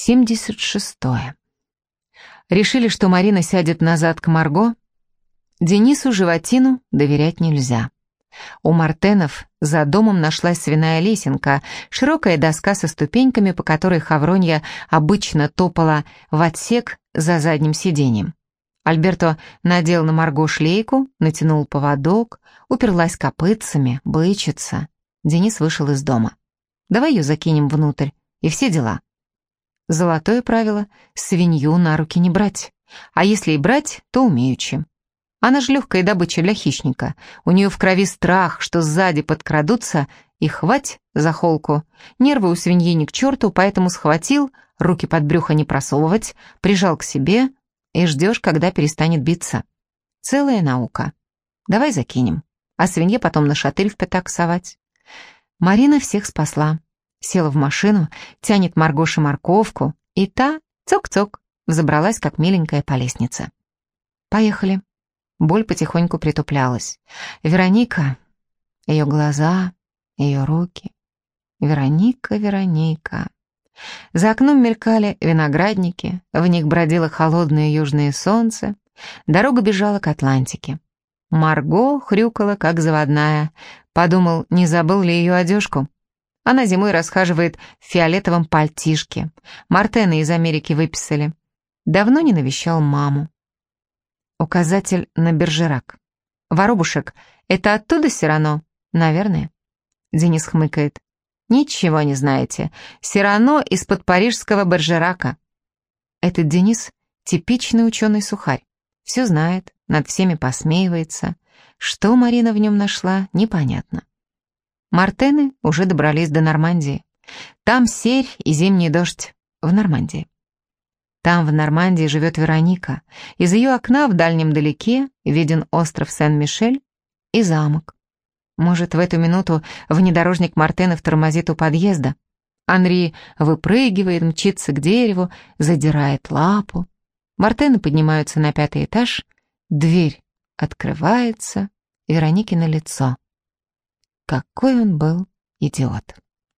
76. Решили, что Марина сядет назад к Марго. Денису Животину доверять нельзя. У Мартенов за домом нашлась свиная лесенка, широкая доска со ступеньками, по которой Хавронья обычно топала в отсек за задним сиденьем. Альберто надел на Марго шлейку, натянул поводок, уперлась копытцами, бычится. Денис вышел из дома. «Давай ее закинем внутрь, и все дела». Золотое правило — свинью на руки не брать. А если и брать, то умеючи. Она же легкая добыча для хищника. У нее в крови страх, что сзади подкрадутся, и хвать за холку. Нервы у свиньи не к черту, поэтому схватил, руки под брюхо не просовывать, прижал к себе и ждешь, когда перестанет биться. Целая наука. Давай закинем. А свинье потом на шатырь в пятак совать. Марина всех спасла. Села в машину, тянет Маргоше морковку, и та, цок-цок, взобралась, как миленькая по лестнице. Поехали. Боль потихоньку притуплялась. Вероника, ее глаза, ее руки. Вероника, Вероника. За окном мелькали виноградники, в них бродило холодное южное солнце, дорога бежала к Атлантике. Марго хрюкала, как заводная. Подумал, не забыл ли ее одежку. Она зимой расхаживает в фиолетовом пальтишке. Мартена из Америки выписали. Давно не навещал маму. Указатель на Бержерак. «Воробушек, это оттуда Сирано?» «Наверное». Денис хмыкает. «Ничего не знаете. Сирано из-под парижского Бержерака». Этот Денис — типичный ученый-сухарь. Все знает, над всеми посмеивается. Что Марина в нем нашла, непонятно. Мартены уже добрались до Нормандии. Там серь и зимний дождь. В Нормандии. Там, в Нормандии, живет Вероника. Из ее окна в дальнем далеке виден остров Сен-Мишель и замок. Может, в эту минуту внедорожник Мартенов тормозит у подъезда. Анри выпрыгивает, мчится к дереву, задирает лапу. Мартены поднимаются на пятый этаж, дверь открывается, Вероники на лицо. Какой он был идиот.